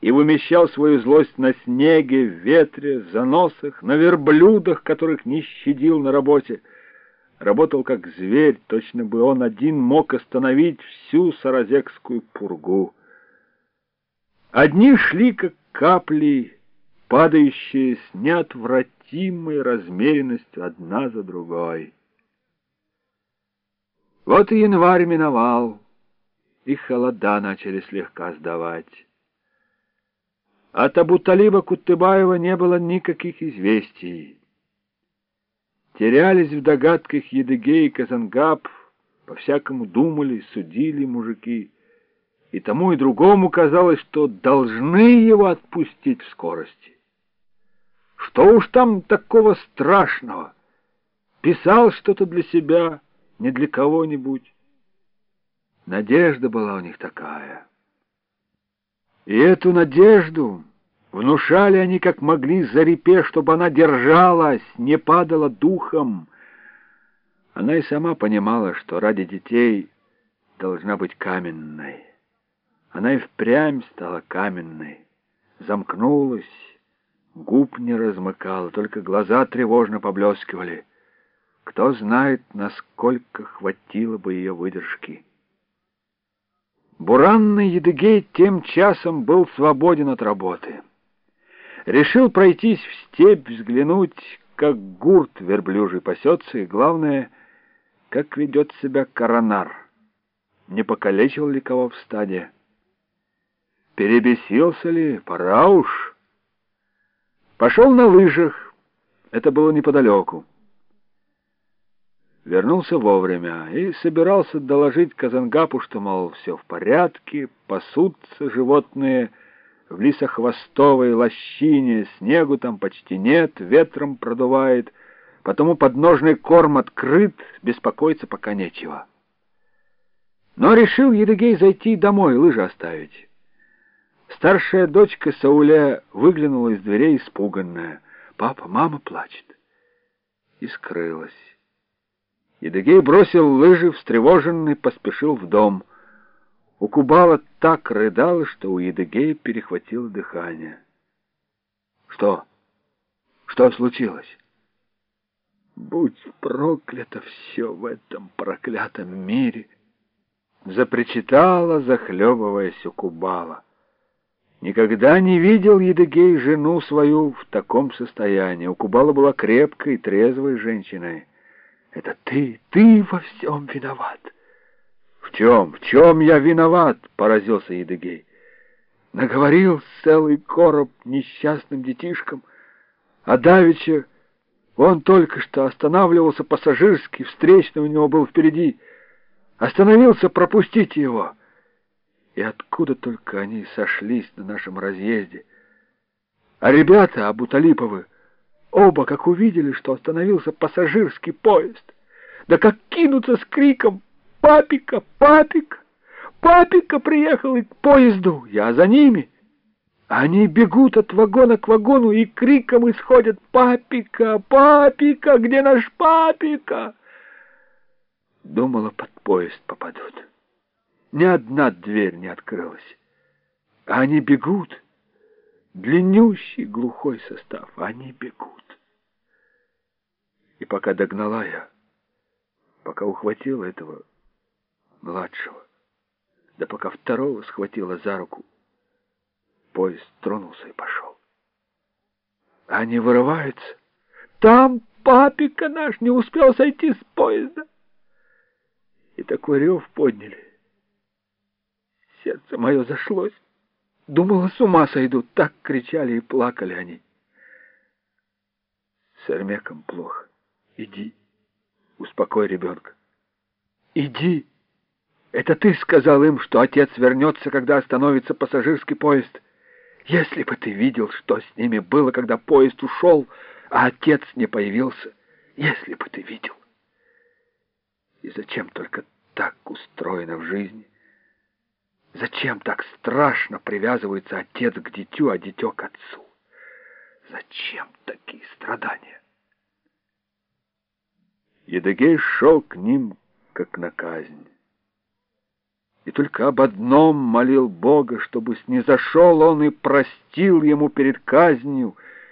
и вымещал свою злость на снеге, ветре, заносах, на верблюдах, которых не щадил на работе. Работал как зверь, точно бы он один мог остановить всю Саразекскую пургу. Одни шли, как капли, падающие с неотвратимой размеренностью одна за другой. Вот и январь миновал, и холода начали слегка сдавать. От Абуталиба Кутыбаева не было никаких известий. Терялись в догадках Едыгей и Казангаб, по-всякому думали, судили мужики. И тому и другому казалось, что должны его отпустить в скорости. Что уж там такого страшного? Писал что-то для себя, не для кого-нибудь. Надежда была у них такая. И эту надежду внушали они как могли Зарипе, чтобы она держалась, не падала духом. Она и сама понимала, что ради детей должна быть каменной. Она и впрямь стала каменной, замкнулась, губ не размыкала, только глаза тревожно поблескивали. Кто знает, насколько хватило бы ее выдержки. Буранный Едыгей тем часом был свободен от работы. Решил пройтись в степь, взглянуть, как гурт верблюжий пасется, и, главное, как ведет себя коронар. Не покалечил ли кого в стаде? Перебесился ли? Пора уж. Пошел на лыжах. Это было неподалеку вернулся вовремя и собирался доложить Казангапу, что, мол, все в порядке, пасутся животные в лисохвостовой лощине, снегу там почти нет, ветром продувает, потому подножный корм открыт, беспокоиться пока нечего. Но решил Едыгей зайти домой, лыжи оставить. Старшая дочка Сауля выглянула из дверей испуганная. «Папа, мама плачет». И скрылась. Едыгей бросил лыжи, встревоженный, поспешил в дом. У Кубала так рыдало, что у Едыгея перехватило дыхание. «Что? Что случилось?» «Будь проклято все в этом проклятом мире!» Запричитала, захлебываясь у Кубала. Никогда не видел Едыгей жену свою в таком состоянии. У Кубала была крепкой, трезвой женщиной. Это ты, ты во всем виноват. В чем, в чем я виноват? Поразился Едыгей. Наговорил целый короб несчастным детишкам, а давеча он только что останавливался пассажирский, встречный у него был впереди. Остановился пропустить его. И откуда только они сошлись на нашем разъезде. А ребята Абуталиповы Оба, как увидели, что остановился пассажирский поезд, да как кинутся с криком «Папика! Папика! Папика приехал и к поезду! Я за ними!» Они бегут от вагона к вагону и криком исходят «Папика! Папика! Где наш папика?» Думала, под поезд попадут. Ни одна дверь не открылась. А они бегут длиннющий глухой состав. Они бегут. И пока догнала я, пока ухватила этого младшего, да пока второго схватила за руку, поезд тронулся и пошел. Они вырываются. Там папика наш не успел сойти с поезда. И такой рев подняли. Сердце мое зашлось. Думала, с ума сойдут. Так кричали и плакали они. С Эрмеком плохо. Иди, успокой ребенка. Иди. Это ты сказал им, что отец вернется, когда остановится пассажирский поезд. Если бы ты видел, что с ними было, когда поезд ушел, а отец не появился. Если бы ты видел. И зачем только так устроено в жизни? Зачем так страшно привязывается отец к дитю, а дитё к отцу? Зачем такие страдания? Едыгей шел к ним, как на казнь. и только об одном молил Бога, чтобы снизошел он и простил ему перед казнью —